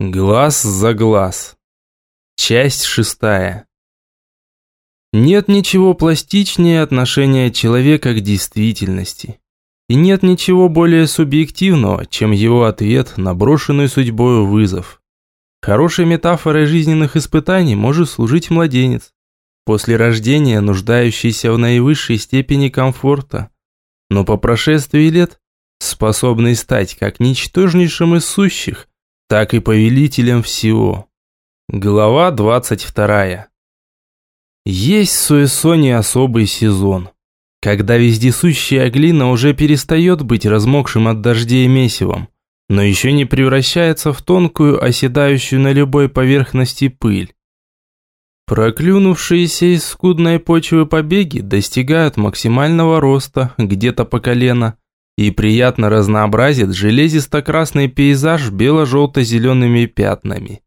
Глаз за глаз. Часть шестая. Нет ничего пластичнее отношения человека к действительности. И нет ничего более субъективного, чем его ответ на брошенный судьбою вызов. Хорошей метафорой жизненных испытаний может служить младенец, после рождения нуждающийся в наивысшей степени комфорта, но по прошествии лет способный стать как ничтожнейшим из сущих – так и повелителем всего. Глава 22. Есть в Суэсоне особый сезон, когда вездесущая глина уже перестает быть размокшим от дождей месивом, но еще не превращается в тонкую, оседающую на любой поверхности пыль. Проклюнувшиеся из скудной почвы побеги достигают максимального роста, где-то по колено, и приятно разнообразит железисто-красный пейзаж бело-желто-зелеными пятнами.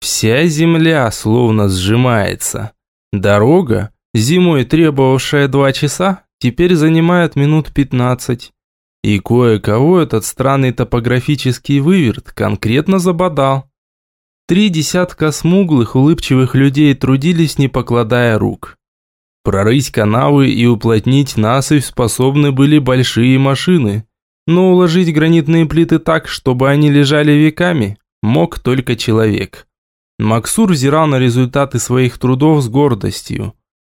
Вся земля словно сжимается. Дорога, зимой требовавшая два часа, теперь занимает минут пятнадцать. И кое-кого этот странный топографический выверт конкретно забодал. Три десятка смуглых, улыбчивых людей трудились, не покладая рук. Прорыть канавы и уплотнить насыпь способны были большие машины, но уложить гранитные плиты так, чтобы они лежали веками, мог только человек. Максур взирал на результаты своих трудов с гордостью.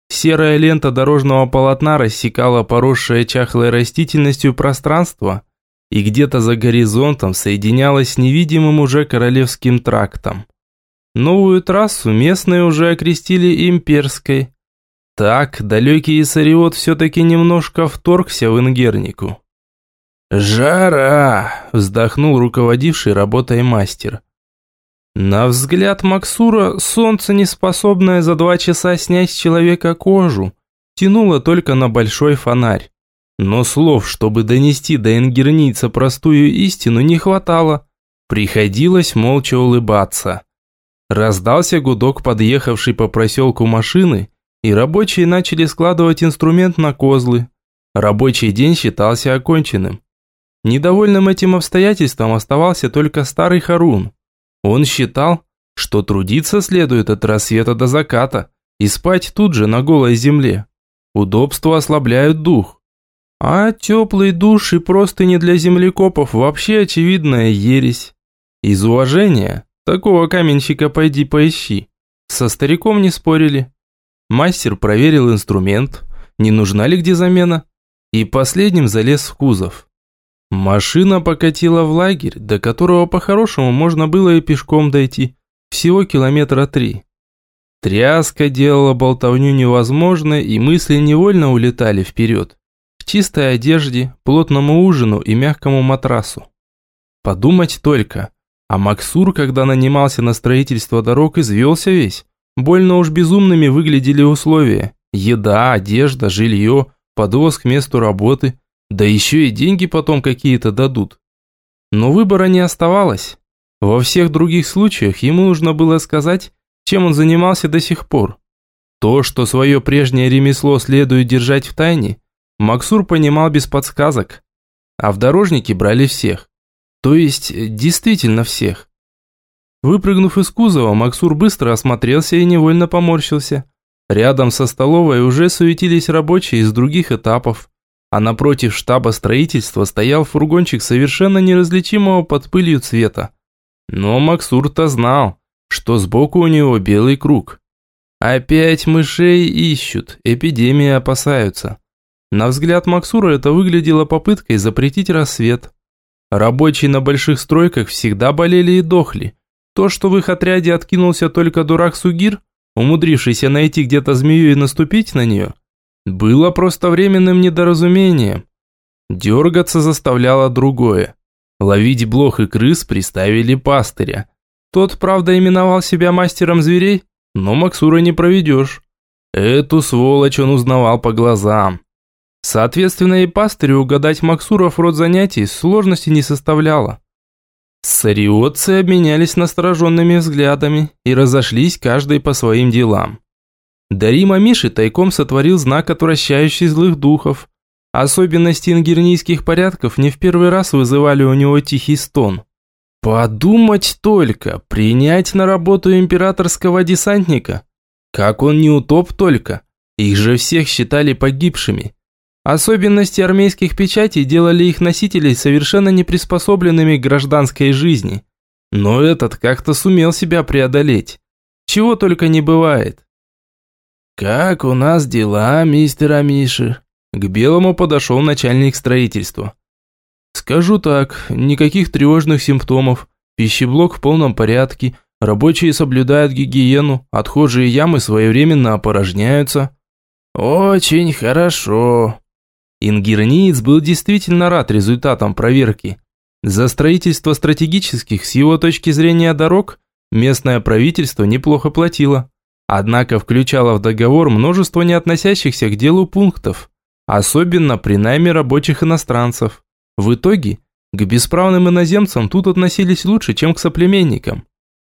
Серая лента дорожного полотна рассекала поросшее чахлой растительностью пространство и где-то за горизонтом соединялась с невидимым уже королевским трактом. Новую трассу местные уже окрестили имперской – так, далекий Исариот все-таки немножко вторгся в Ингернику. «Жара!» – вздохнул руководивший работой мастер. На взгляд Максура, солнце, не способное за два часа снять с человека кожу, тянуло только на большой фонарь. Но слов, чтобы донести до ингерница простую истину, не хватало. Приходилось молча улыбаться. Раздался гудок подъехавшей по проселку машины, и рабочие начали складывать инструмент на козлы. Рабочий день считался оконченным. Недовольным этим обстоятельством оставался только старый Харун. Он считал, что трудиться следует от рассвета до заката и спать тут же на голой земле. Удобства ослабляют дух. А теплый душ и просто не для землекопов вообще очевидная ересь. Из уважения, такого каменщика пойди поищи. Со стариком не спорили. Мастер проверил инструмент, не нужна ли где замена, и последним залез в кузов. Машина покатила в лагерь, до которого по-хорошему можно было и пешком дойти, всего километра три. Тряска делала болтовню невозможной, и мысли невольно улетали вперед. В чистой одежде, плотному ужину и мягкому матрасу. Подумать только, а Максур, когда нанимался на строительство дорог, извелся весь. Больно уж безумными выглядели условия. Еда, одежда, жилье, подвоз к месту работы. Да еще и деньги потом какие-то дадут. Но выбора не оставалось. Во всех других случаях ему нужно было сказать, чем он занимался до сих пор. То, что свое прежнее ремесло следует держать в тайне, Максур понимал без подсказок. А в дорожники брали всех. То есть, действительно всех. Выпрыгнув из кузова, Максур быстро осмотрелся и невольно поморщился. Рядом со столовой уже суетились рабочие из других этапов, а напротив штаба строительства стоял фургончик совершенно неразличимого под пылью цвета. Но Максур-то знал, что сбоку у него белый круг. Опять мышей ищут, эпидемии опасаются. На взгляд Максура это выглядело попыткой запретить рассвет. Рабочие на больших стройках всегда болели и дохли, то, что в их отряде откинулся только дурак Сугир, умудрившийся найти где-то змею и наступить на нее, было просто временным недоразумением. Дергаться заставляло другое. Ловить блох и крыс приставили пастыря. Тот, правда, именовал себя мастером зверей, но Максура не проведешь. Эту сволочь он узнавал по глазам. Соответственно, и пастырю угадать Максуров род занятий сложности не составляло. Сариотцы обменялись настороженными взглядами и разошлись каждый по своим делам. Дарима Миши тайком сотворил знак, отвращающий злых духов. Особенности ингернийских порядков не в первый раз вызывали у него тихий стон. Подумать только, принять на работу императорского десантника. Как он не утоп только. Их же всех считали погибшими. Особенности армейских печатей делали их носителей совершенно неприспособленными к гражданской жизни. Но этот как-то сумел себя преодолеть. Чего только не бывает. «Как у нас дела, мистер Амиши?» К Белому подошел начальник строительства. Скажу так, никаких тревожных симптомов. Пищеблок в полном порядке, рабочие соблюдают гигиену, отхожие ямы своевременно опорожняются. Очень хорошо. Ингерниец был действительно рад результатам проверки. За строительство стратегических, с его точки зрения, дорог местное правительство неплохо платило. Однако включало в договор множество не относящихся к делу пунктов, особенно при найме рабочих иностранцев. В итоге, к бесправным иноземцам тут относились лучше, чем к соплеменникам.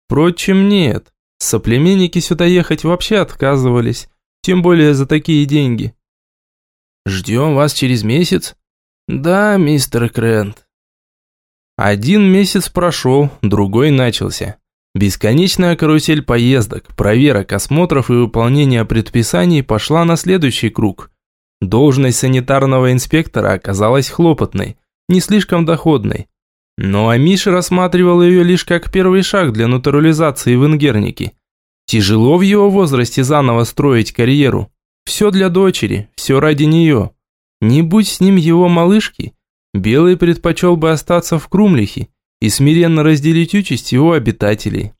Впрочем, нет, соплеменники сюда ехать вообще отказывались, тем более за такие деньги. «Ждем вас через месяц?» «Да, мистер Крент». Один месяц прошел, другой начался. Бесконечная карусель поездок, проверок, осмотров и выполнения предписаний пошла на следующий круг. Должность санитарного инспектора оказалась хлопотной – не слишком доходной. Но Амиша рассматривал ее лишь как первый шаг для натурализации в Ингернике. Тяжело в его возрасте заново строить карьеру. Все для дочери, все ради нее. Не будь с ним его малышки, Белый предпочел бы остаться в Крумлихе и смиренно разделить участь его обитателей.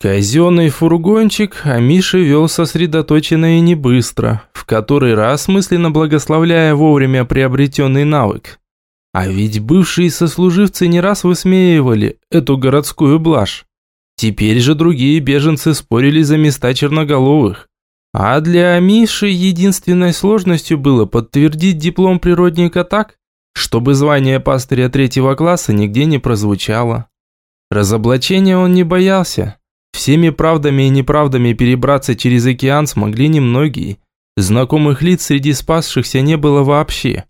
Казенный фургончик Амиша вел сосредоточенно и не быстро, в который раз мысленно благословляя вовремя приобретенный навык. А ведь бывшие сослуживцы не раз высмеивали эту городскую блажь. Теперь же другие беженцы спорили за места черноголовых. А для Амиши единственной сложностью было подтвердить диплом природника так, чтобы звание пастыря третьего класса нигде не прозвучало. Разоблачения он не боялся. Всеми правдами и неправдами перебраться через океан смогли немногие. Знакомых лиц среди спасшихся не было вообще.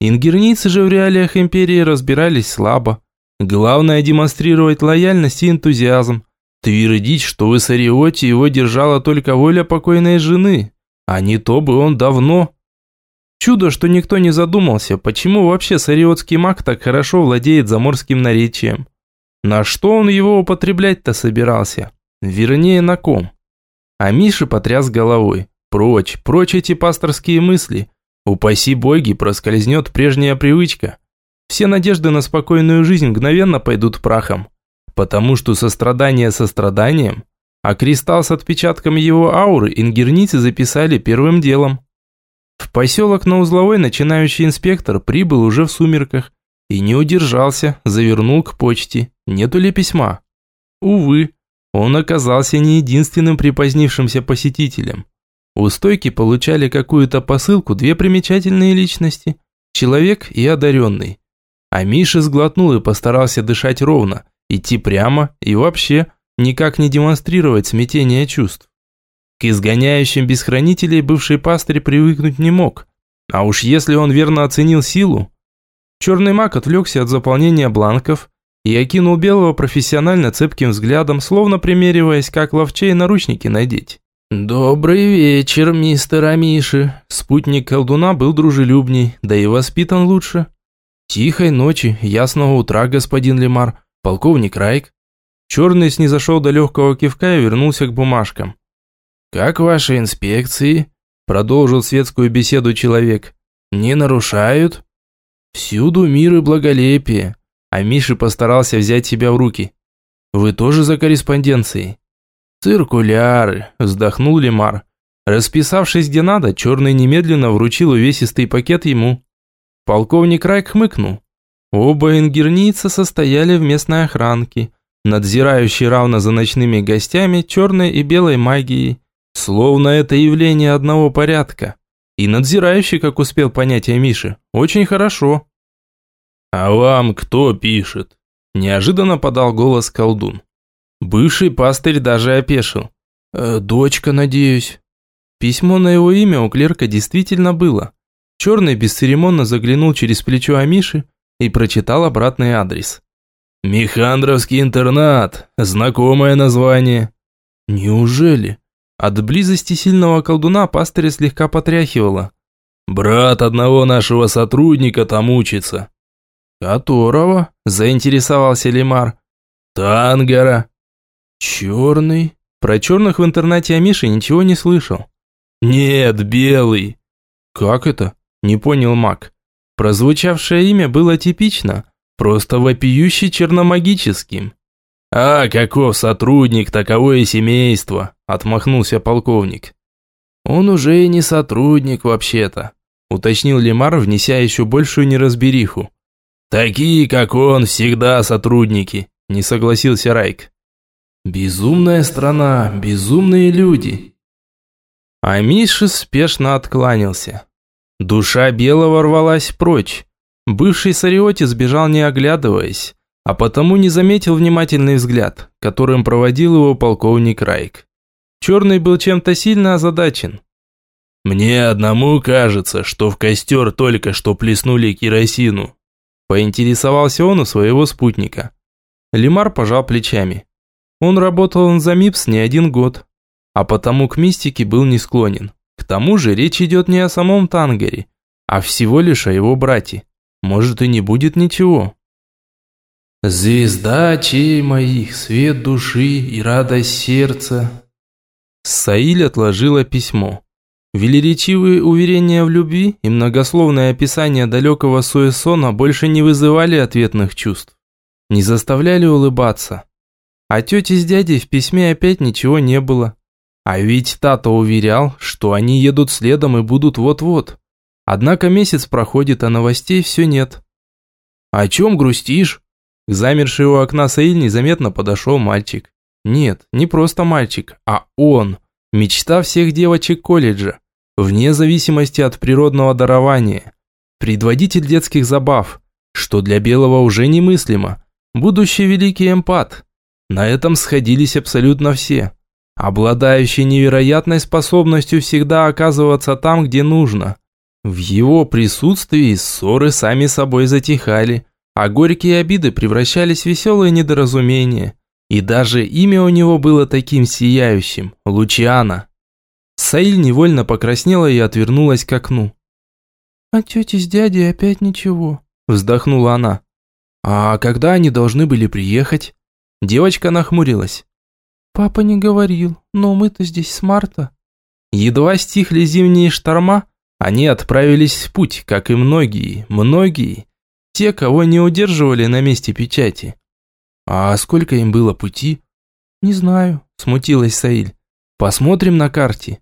Ингерницы же в реалиях империи разбирались слабо. Главное демонстрировать лояльность и энтузиазм. Твердить, что в Иссариоте его держала только воля покойной жены, а не то бы он давно. Чудо, что никто не задумался, почему вообще сариотский маг так хорошо владеет заморским наречием. На что он его употреблять-то собирался? Вернее, на ком? А Миша потряс головой. Прочь, прочь эти пасторские мысли. Упаси боги, проскользнет прежняя привычка. Все надежды на спокойную жизнь мгновенно пойдут прахом. Потому что сострадание состраданием, а кристалл с отпечатком его ауры ингерницы записали первым делом. В поселок на узловой начинающий инспектор прибыл уже в сумерках и не удержался, завернул к почте. Нету ли письма? Увы, он оказался не единственным припозднившимся посетителем. У стойки получали какую-то посылку две примечательные личности – человек и одаренный. А Миша сглотнул и постарался дышать ровно, идти прямо и вообще никак не демонстрировать смятение чувств. К изгоняющим без хранителей бывший пастырь привыкнуть не мог. А уж если он верно оценил силу. Черный маг отвлекся от заполнения бланков и окинул белого профессионально цепким взглядом, словно примериваясь, как ловчей наручники надеть. «Добрый вечер, мистер Амиши». Спутник колдуна был дружелюбней, да и воспитан лучше. «Тихой ночи, ясного утра, господин Лемар. Полковник Райк». Черный снизошел до легкого кивка и вернулся к бумажкам. «Как ваши инспекции?» Продолжил светскую беседу человек. «Не нарушают?» «Всюду мир и благолепие». А Миша постарался взять себя в руки. «Вы тоже за корреспонденцией?» «Циркуляры», – вздохнул Лемар. Расписавшись где надо, Черный немедленно вручил увесистый пакет ему. Полковник Райк хмыкнул. Оба ингернийца состояли в местной охранке, надзирающей равно за ночными гостями черной и белой магией, словно это явление одного порядка. И надзирающий, как успел понять я Миши, очень хорошо. «А вам кто пишет?» Неожиданно подал голос колдун. Бывший пастырь даже опешил. «Э, «Дочка, надеюсь». Письмо на его имя у клерка действительно было. Черный бесцеремонно заглянул через плечо Амиши и прочитал обратный адрес. «Михандровский интернат. Знакомое название». «Неужели?» От близости сильного колдуна пастыря слегка потряхивало. «Брат одного нашего сотрудника там учится». «Которого?» – заинтересовался Лемар. «Тангара». «Черный?» Про черных в интернате о Мише ничего не слышал. «Нет, белый». «Как это?» – не понял маг. Прозвучавшее имя было типично, просто вопиюще черномагическим. «А, каков сотрудник, таковое семейство», – отмахнулся полковник. «Он уже и не сотрудник вообще-то», – уточнил Лемар, внеся еще большую неразбериху. «Такие, как он, всегда сотрудники», – не согласился Райк. «Безумная страна, безумные люди». А Миша спешно откланялся. Душа Белого рвалась прочь. Бывший Сариотис сбежал не оглядываясь, а потому не заметил внимательный взгляд, которым проводил его полковник Райк. Черный был чем-то сильно озадачен. «Мне одному кажется, что в костер только что плеснули керосину», поинтересовался он у своего спутника. Лимар пожал плечами. Он работал за МИПС не один год, а потому к мистике был не склонен. К тому же речь идет не о самом Тангере, а всего лишь о его брате. Может и не будет ничего. «Звезда очей моих, свет души и радость сердца». Саиль отложила письмо. Велеречивые уверения в любви и многословное описание далекого Суэсона больше не вызывали ответных чувств. Не заставляли улыбаться. А тети с дядей в письме опять ничего не было. А ведь Тата уверял, что они едут следом и будут вот-вот. Однако месяц проходит, а новостей все нет. «О чем грустишь?» К замершей у окна Саиль незаметно подошел мальчик. Нет, не просто мальчик, а он. Мечта всех девочек колледжа. Вне зависимости от природного дарования. Предводитель детских забав, что для Белого уже немыслимо. Будущий великий эмпат. На этом сходились абсолютно все обладающий невероятной способностью всегда оказываться там, где нужно. В его присутствии ссоры сами собой затихали, а горькие обиды превращались в веселые недоразумения. И даже имя у него было таким сияющим – Лучиана. Саиль невольно покраснела и отвернулась к окну. «А тети с дядей опять ничего», – вздохнула она. «А когда они должны были приехать?» Девочка нахмурилась. «Папа не говорил, но мы-то здесь с марта». Едва стихли зимние шторма, они отправились в путь, как и многие, многие, те, кого не удерживали на месте печати. «А сколько им было пути?» «Не знаю», – смутилась Саиль. «Посмотрим на карте».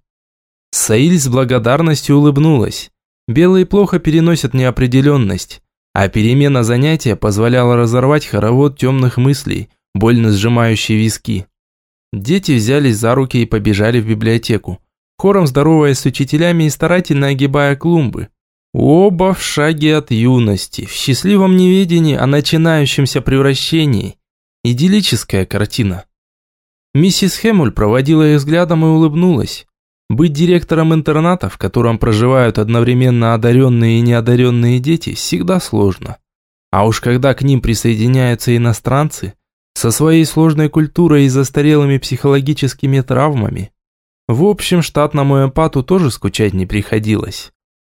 Саиль с благодарностью улыбнулась. Белые плохо переносят неопределенность, а перемена занятия позволяла разорвать хоровод темных мыслей, больно сжимающий виски. Дети взялись за руки и побежали в библиотеку, хором здороваясь с учителями и старательно огибая клумбы. Оба в шаге от юности, в счастливом неведении о начинающемся превращении. Идиллическая картина. Миссис Хэмуль проводила их взглядом и улыбнулась. Быть директором интерната, в котором проживают одновременно одаренные и неодаренные дети, всегда сложно. А уж когда к ним присоединяются иностранцы, со своей сложной культурой и застарелыми психологическими травмами. В общем, штатному эмпату тоже скучать не приходилось.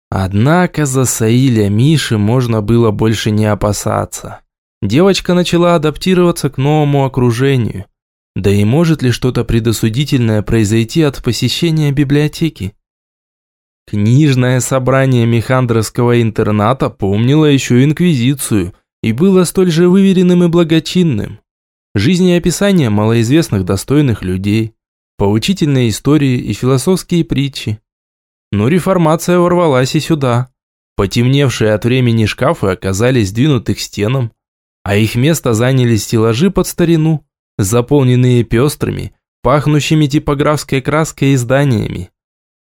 Однако за Саиля Миши можно было больше не опасаться. Девочка начала адаптироваться к новому окружению. Да и может ли что-то предосудительное произойти от посещения библиотеки? Книжное собрание Механдровского интерната помнило еще Инквизицию и было столь же выверенным и благочинным жизнеописания малоизвестных достойных людей, поучительные истории и философские притчи. Но реформация ворвалась и сюда. Потемневшие от времени шкафы оказались сдвинуты к стенам, а их место заняли стеллажи под старину, заполненные пестрыми, пахнущими типографской краской изданиями.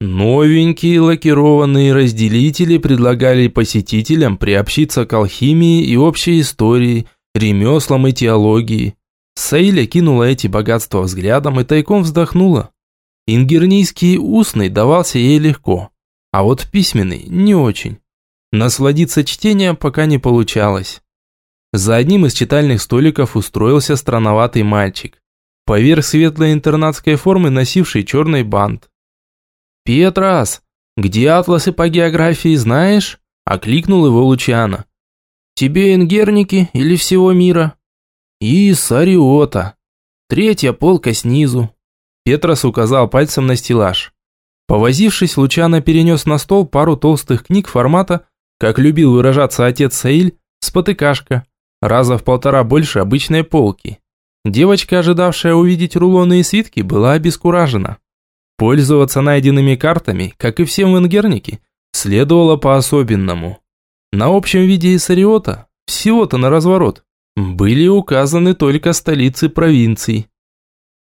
Новенькие лакированные разделители предлагали посетителям приобщиться к алхимии и общей истории, ремеслам и теологии. Саиля кинула эти богатства взглядом и тайком вздохнула. Ингернийский устный давался ей легко, а вот письменный не очень. Насладиться чтением пока не получалось. За одним из читальных столиков устроился странноватый мальчик. Поверх светлой интернатской формы носивший черный бант. «Петрас, где атласы по географии, знаешь?» – окликнул его Лучана. «Тебе ингерники или всего мира?» «И Сариота. Третья полка снизу». Петрос указал пальцем на стеллаж. Повозившись, Лучано перенес на стол пару толстых книг формата, как любил выражаться отец Саиль, спотыкашка, раза в полтора больше обычной полки. Девочка, ожидавшая увидеть рулоны и свитки, была обескуражена. Пользоваться найденными картами, как и всем в Ингернике, следовало по-особенному. На общем виде Исариота, всего-то на разворот, были указаны только столицы провинций.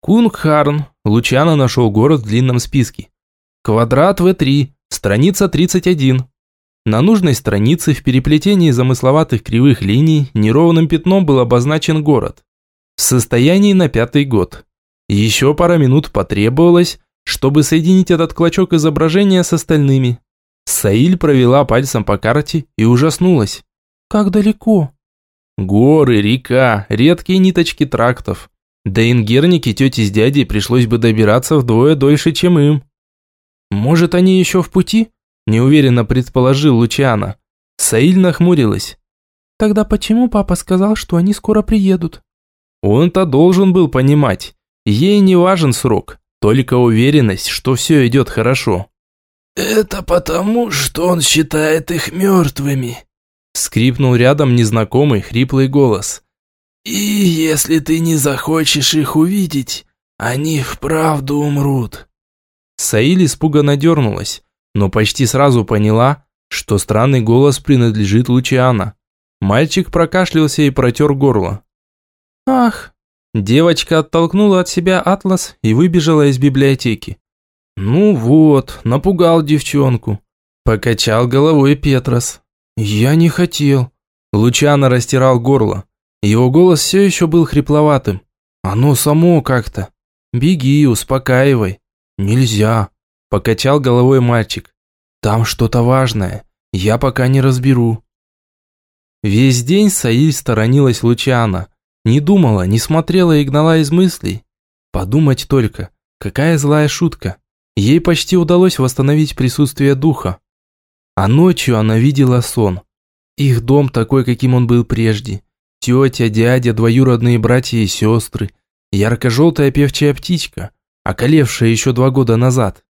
Кунгхарн, Лучано нашел город в длинном списке. Квадрат В3, страница 31. На нужной странице в переплетении замысловатых кривых линий неровным пятном был обозначен город. В состоянии на пятый год. Еще пара минут потребовалось, чтобы соединить этот клочок изображения с остальными. Саиль провела пальцем по карте и ужаснулась. «Как далеко?» «Горы, река, редкие ниточки трактов. До Ингерники тете с дядей пришлось бы добираться вдвое дольше, чем им». «Может, они еще в пути?» неуверенно предположил Лучиана. Саиль нахмурилась. Тогда почему папа сказал, что они скоро приедут? Он-то должен был понимать. Ей не важен срок, только уверенность, что все идет хорошо. «Это потому, что он считает их мертвыми», скрипнул рядом незнакомый хриплый голос. «И если ты не захочешь их увидеть, они вправду умрут». Саиль испуганно дернулась но почти сразу поняла, что странный голос принадлежит Лучиана. Мальчик прокашлялся и протер горло. «Ах!» Девочка оттолкнула от себя атлас и выбежала из библиотеки. «Ну вот, напугал девчонку», – покачал головой Петрос. «Я не хотел». Лучано растирал горло. Его голос все еще был хрипловатым. «Оно само как-то. Беги, успокаивай». «Нельзя. Покачал головой мальчик. Там что-то важное. Я пока не разберу. Весь день Саиль сторонилась Лучана. Не думала, не смотрела и гнала из мыслей. Подумать только, какая злая шутка. Ей почти удалось восстановить присутствие духа. А ночью она видела сон. Их дом такой, каким он был прежде. Тетя, дядя, двоюродные братья и сестры. Ярко-желтая певчая птичка, околевшая еще два года назад.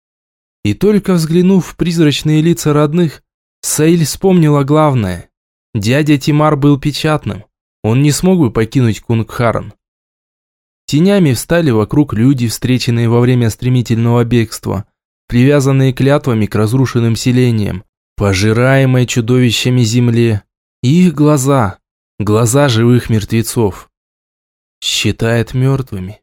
И только взглянув в призрачные лица родных, Саиль вспомнила главное. Дядя Тимар был печатным. Он не смог бы покинуть Кунгхарн. Тенями встали вокруг люди, встреченные во время стремительного бегства, привязанные клятвами к разрушенным селениям, пожираемой чудовищами земле. И их глаза, глаза живых мертвецов. Считает мертвыми.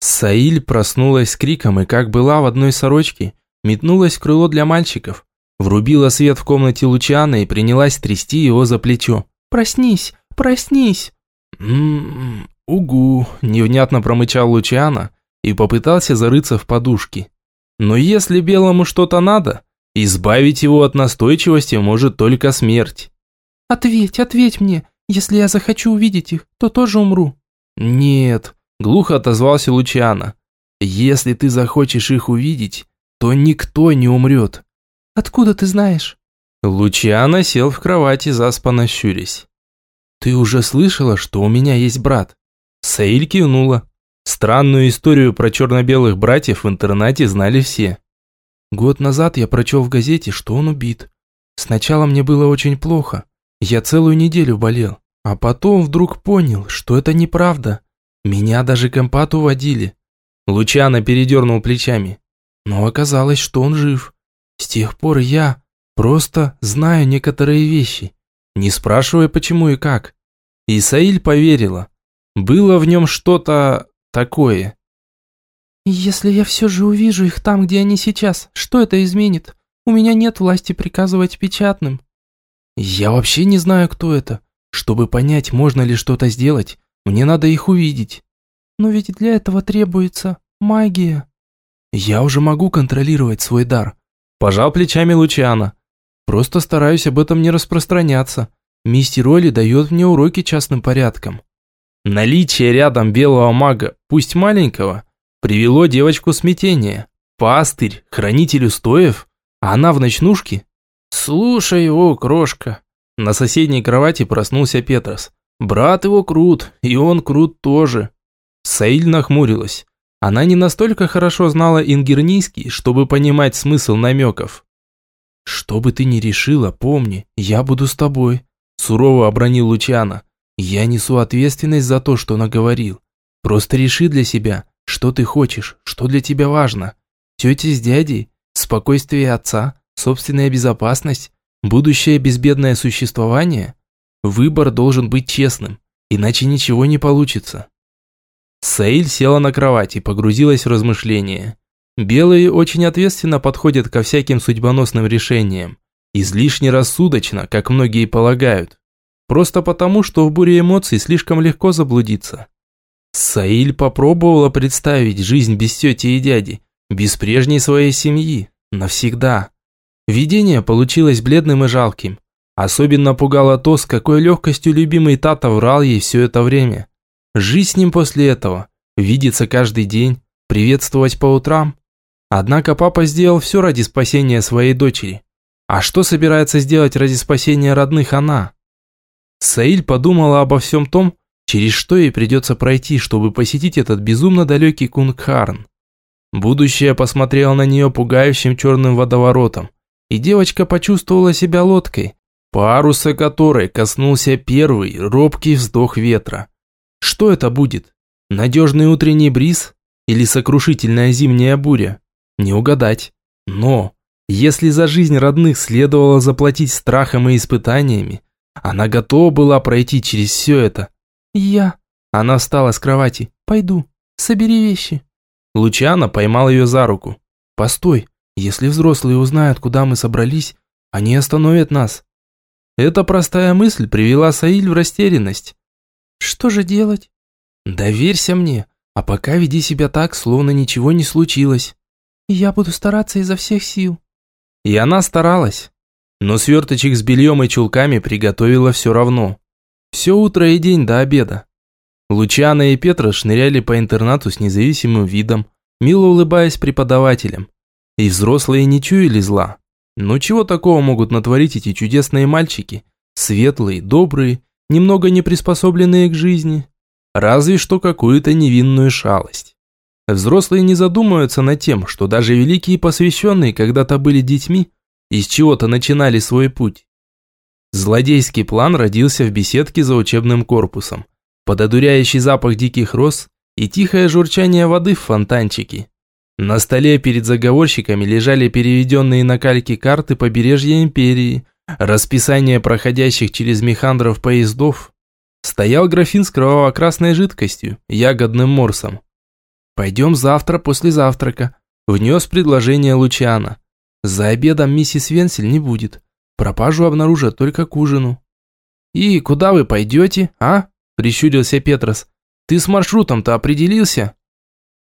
Саиль проснулась с криком и, как была в одной сорочке, метнулась в крыло для мальчиков, врубила свет в комнате Лучана и принялась трясти его за плечо. «Проснись, проснись!» «М-м-м, угу», – невнятно промычал Лучана и попытался зарыться в подушки. «Но если белому что-то надо, избавить его от настойчивости может только смерть». «Ответь, ответь мне, если я захочу увидеть их, то тоже умру». «Нет», – глухо отозвался Лучана. «Если ты захочешь их увидеть, то никто не умрет. Откуда ты знаешь? Лучиана сел в кровати, заспанно щурясь. Ты уже слышала, что у меня есть брат? Саиль кивнула. Странную историю про черно-белых братьев в интернате знали все. Год назад я прочел в газете, что он убит. Сначала мне было очень плохо. Я целую неделю болел. А потом вдруг понял, что это неправда. Меня даже к эмпату водили. Лучано передернул плечами. Но оказалось, что он жив. С тех пор я просто знаю некоторые вещи, не спрашивая почему и как. Исаиль поверила. Было в нем что-то такое. «Если я все же увижу их там, где они сейчас, что это изменит? У меня нет власти приказывать печатным». «Я вообще не знаю, кто это. Чтобы понять, можно ли что-то сделать, мне надо их увидеть». «Но ведь для этого требуется магия». Я уже могу контролировать свой дар. Пожал плечами Лучиана. Просто стараюсь об этом не распространяться. Мистер Оли дает мне уроки частным порядком. Наличие рядом белого мага, пусть маленького, привело девочку в смятение. Пастырь, хранитель устоев, а она в ночнушке. Слушай его, крошка. На соседней кровати проснулся Петрос. Брат его крут, и он крут тоже. Саиль нахмурилась. Она не настолько хорошо знала ингернийский, чтобы понимать смысл намеков. «Что бы ты ни решила, помни, я буду с тобой», – сурово обронил Лучана. «Я несу ответственность за то, что наговорил. Просто реши для себя, что ты хочешь, что для тебя важно. Тетя с дядей, спокойствие отца, собственная безопасность, будущее безбедное существование. Выбор должен быть честным, иначе ничего не получится». Саиль села на кровать и погрузилась в размышления. Белые очень ответственно подходят ко всяким судьбоносным решениям. Излишне рассудочно, как многие полагают. Просто потому, что в буре эмоций слишком легко заблудиться. Саиль попробовала представить жизнь без тети и дяди, без прежней своей семьи, навсегда. Видение получилось бледным и жалким. Особенно пугало то, с какой легкостью любимый Тата врал ей все это время. Жить с ним после этого, видеться каждый день, приветствовать по утрам. Однако папа сделал все ради спасения своей дочери. А что собирается сделать ради спасения родных она? Саиль подумала обо всем том, через что ей придется пройти, чтобы посетить этот безумно далекий Кунгхарн. Будущее посмотрело на нее пугающим черным водоворотом, и девочка почувствовала себя лодкой, паруса которой коснулся первый робкий вздох ветра. Что это будет? Надежный утренний бриз? Или сокрушительная зимняя буря? Не угадать. Но, если за жизнь родных следовало заплатить страхом и испытаниями, она готова была пройти через все это. «Я...» Она встала с кровати. «Пойду. Собери вещи». Лучано поймал ее за руку. «Постой. Если взрослые узнают, куда мы собрались, они остановят нас». Эта простая мысль привела Саиль в растерянность. Что же делать? Доверься мне, а пока веди себя так, словно ничего не случилось. Я буду стараться изо всех сил. И она старалась. Но сверточек с бельем и чулками приготовила все равно. Все утро и день до обеда. Лучана и Петра шныряли по интернату с независимым видом, мило улыбаясь преподавателям. И взрослые не чуяли зла. Но чего такого могут натворить эти чудесные мальчики? Светлые, добрые немного не приспособленные к жизни. Разве что какую-то невинную шалость. Взрослые не задумываются над тем, что даже великие посвященные когда-то были детьми и с чего-то начинали свой путь. Злодейский план родился в беседке за учебным корпусом. Под одуряющий запах диких роз и тихое журчание воды в фонтанчике. На столе перед заговорщиками лежали переведенные на кальки карты побережья империи, расписание проходящих через механдров поездов, стоял графин с кроваво-красной жидкостью, ягодным морсом. «Пойдем завтра после завтрака», – внес предложение Лучиана. «За обедом миссис Венсель не будет. Пропажу обнаружат только к ужину». «И куда вы пойдете, а?» – прищурился Петрос. «Ты с маршрутом-то определился?»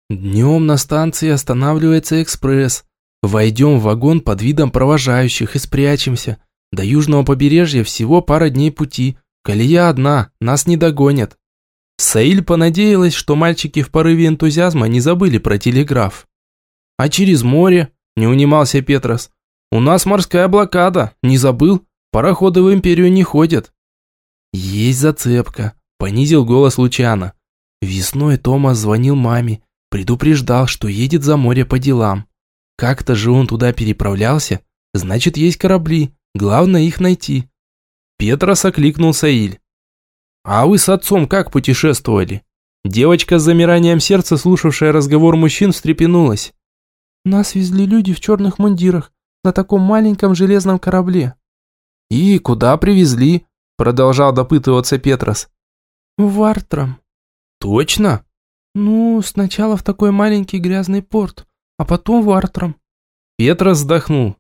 «Днем на станции останавливается экспресс. Войдем в вагон под видом провожающих и спрячемся. До южного побережья всего пара дней пути. Колея одна, нас не догонят. Саиль понадеялась, что мальчики в порыве энтузиазма не забыли про телеграф. «А через море?» – не унимался Петрос. «У нас морская блокада, не забыл? Пароходы в империю не ходят». «Есть зацепка», – понизил голос Лучана. Весной Томас звонил маме, предупреждал, что едет за море по делам. Как-то же он туда переправлялся, значит, есть корабли, Главное их найти. Петрос окликнул Саиль. «А вы с отцом как путешествовали?» Девочка с замиранием сердца, слушавшая разговор мужчин, встрепенулась. «Нас везли люди в черных мундирах на таком маленьком железном корабле». «И куда привезли?» Продолжал допытываться Петрос. «В Вартрам». «Точно?» «Ну, сначала в такой маленький грязный порт, а потом в Вартрам». Петрос вздохнул.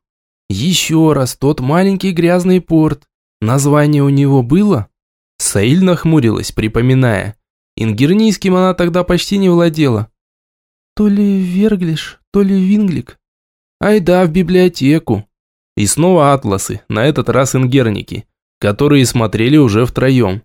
Еще раз тот маленький грязный порт. Название у него было? Саиль нахмурилась, припоминая. Ингернийским она тогда почти не владела. То ли Верглиш, то ли Винглик. Ай да, в библиотеку. И снова атласы, на этот раз ингерники. которые смотрели уже втроем.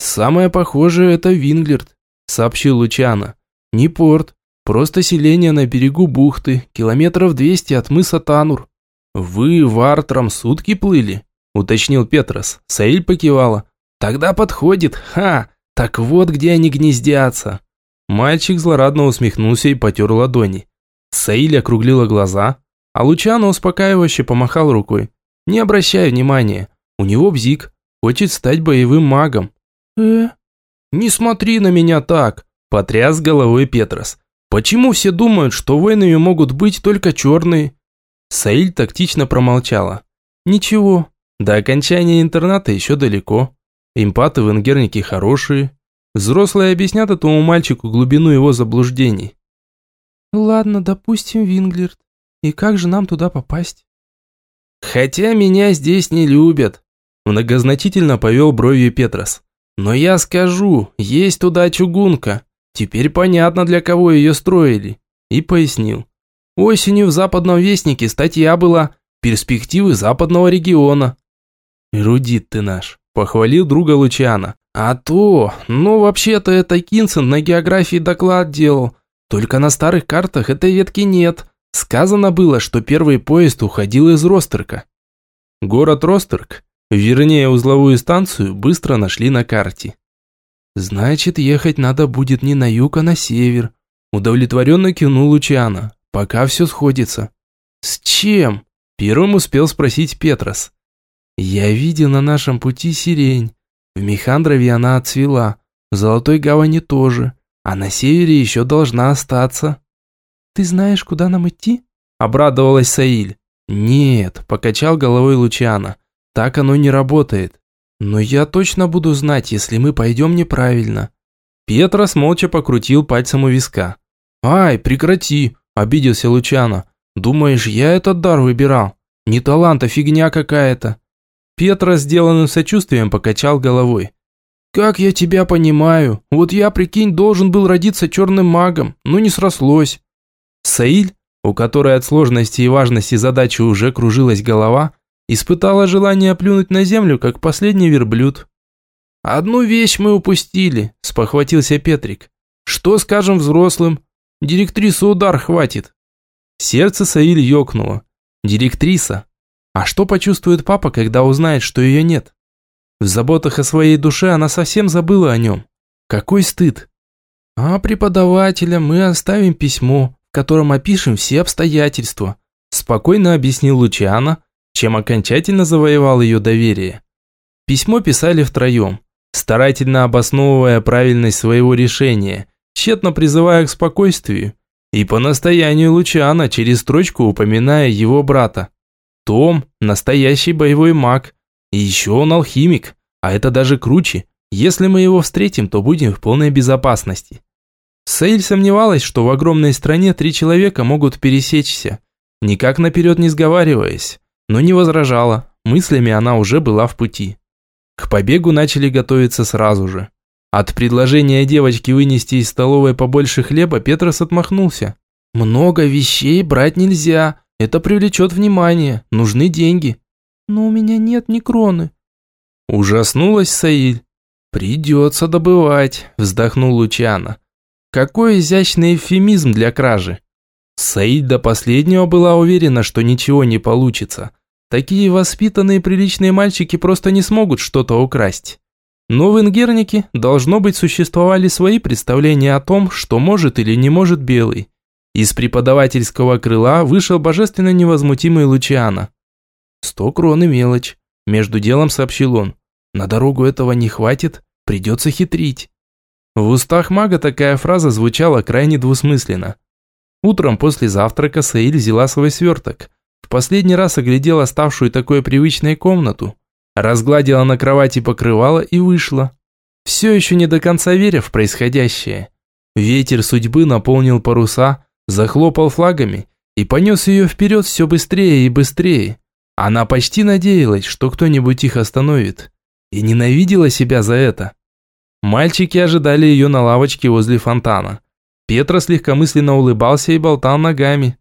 «Самое похожее – это Винглерт», – сообщил Лучано. «Не порт, просто селение на берегу бухты, километров двести от мыса Танур». «Вы в Артром сутки плыли?» – уточнил Петрос. Саиль покивала. «Тогда подходит, ха! Так вот, где они гнездятся!» Мальчик злорадно усмехнулся и потер ладони. Саиль округлила глаза, а Лучано успокаивающе помахал рукой. «Не обращай внимания, у него бзик, хочет стать боевым магом». «Э?» «Не смотри на меня так!» – потряс головой Петрос. «Почему все думают, что воинами могут быть только черные?» Саиль тактично промолчала. «Ничего, до окончания интерната еще далеко. Импаты в Ингернике хорошие. Взрослые объяснят этому мальчику глубину его заблуждений». «Ладно, допустим, Винглерт. И как же нам туда попасть?» «Хотя меня здесь не любят», – многозначительно повел бровью Петрос. «Но я скажу, есть туда чугунка. Теперь понятно, для кого ее строили». И пояснил. Осенью в Западном Вестнике статья была «Перспективы западного региона». «Эрудит ты наш», – похвалил друга Лучана. «А то, ну вообще-то это Кинсен на географии доклад делал. Только на старых картах этой ветки нет. Сказано было, что первый поезд уходил из Ростерка». Город Ростерк, вернее узловую станцию, быстро нашли на карте. «Значит, ехать надо будет не на юг, а на север», – удовлетворенно кивнул Лучана. Пока все сходится. С чем? Первым успел спросить Петрос. Я видел на нашем пути сирень. В Механдрове она отцвела. В Золотой Гавани тоже. А на севере еще должна остаться. Ты знаешь, куда нам идти? Обрадовалась Саиль. Нет, покачал головой Лучана. Так оно не работает. Но я точно буду знать, если мы пойдем неправильно. Петрос молча покрутил пальцем у виска. «Ай, прекрати! Обиделся Лучано. «Думаешь, я этот дар выбирал? Не талант, а фигня какая-то». Петра, сделанным сочувствием, покачал головой. «Как я тебя понимаю? Вот я, прикинь, должен был родиться черным магом, но не срослось». Саиль, у которой от сложности и важности задачи уже кружилась голова, испытала желание плюнуть на землю, как последний верблюд. «Одну вещь мы упустили», – спохватился Петрик. «Что скажем взрослым? Директрису удар хватит. Сердце Саиль ёкнуло. Директриса. А что почувствует папа, когда узнает, что ее нет? В заботах о своей душе она совсем забыла о нем. Какой стыд. А преподавателя мы оставим письмо, котором опишем все обстоятельства. Спокойно объяснил Лучиана, чем окончательно завоевал ее доверие. Письмо писали втроем, старательно обосновывая правильность своего решения – тщетно призывая к спокойствию, и по настоянию Лучана через строчку упоминая его брата. Том – настоящий боевой маг, и еще он алхимик, а это даже круче. Если мы его встретим, то будем в полной безопасности. Сейль сомневалась, что в огромной стране три человека могут пересечься, никак наперед не сговариваясь, но не возражала, мыслями она уже была в пути. К побегу начали готовиться сразу же. От предложения девочки вынести из столовой побольше хлеба Петрос отмахнулся. «Много вещей брать нельзя, это привлечет внимание, нужны деньги». «Но у меня нет ни кроны». Ужаснулась Саиль. «Придется добывать», – вздохнул Лучана. «Какой изящный эвфемизм для кражи». Саиль до последнего была уверена, что ничего не получится. Такие воспитанные приличные мальчики просто не смогут что-то украсть. Но в Ингернике, должно быть, существовали свои представления о том, что может или не может белый. Из преподавательского крыла вышел божественно невозмутимый Лучиана. «Сто крон и мелочь», – между делом сообщил он. «На дорогу этого не хватит, придется хитрить». В устах мага такая фраза звучала крайне двусмысленно. Утром после завтрака Саиль взяла свой сверток. В последний раз оглядела ставшую такой привычной комнату – разгладила на кровати покрывало и вышла. Все еще не до конца веря в происходящее. Ветер судьбы наполнил паруса, захлопал флагами и понес ее вперед все быстрее и быстрее. Она почти надеялась, что кто-нибудь их остановит, и ненавидела себя за это. Мальчики ожидали ее на лавочке возле фонтана. Петра легкомысленно улыбался и болтал ногами.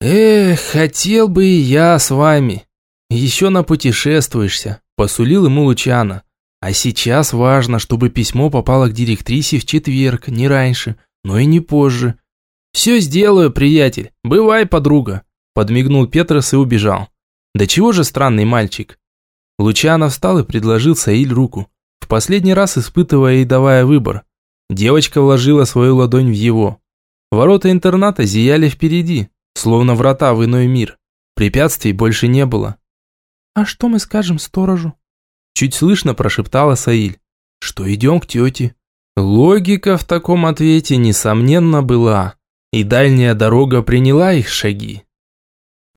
«Эх, хотел бы и я с вами. Еще напутешествуешься». посулил ему Лучана. А сейчас важно, чтобы письмо попало к директрисе в четверг, не раньше, но и не позже. «Все сделаю, приятель. Бывай, подруга», – подмигнул Петрос и убежал. «Да чего же странный мальчик?» Лучано встал и предложил Саиль руку, в последний раз испытывая и давая выбор. Девочка вложила свою ладонь в его. Ворота интерната зияли впереди, словно врата в иной мир. Препятствий больше не было. «А что мы скажем сторожу?» Чуть слышно прошептала Саиль, что идем к тете. Логика в таком ответе, несомненно, была, и дальняя дорога приняла их шаги.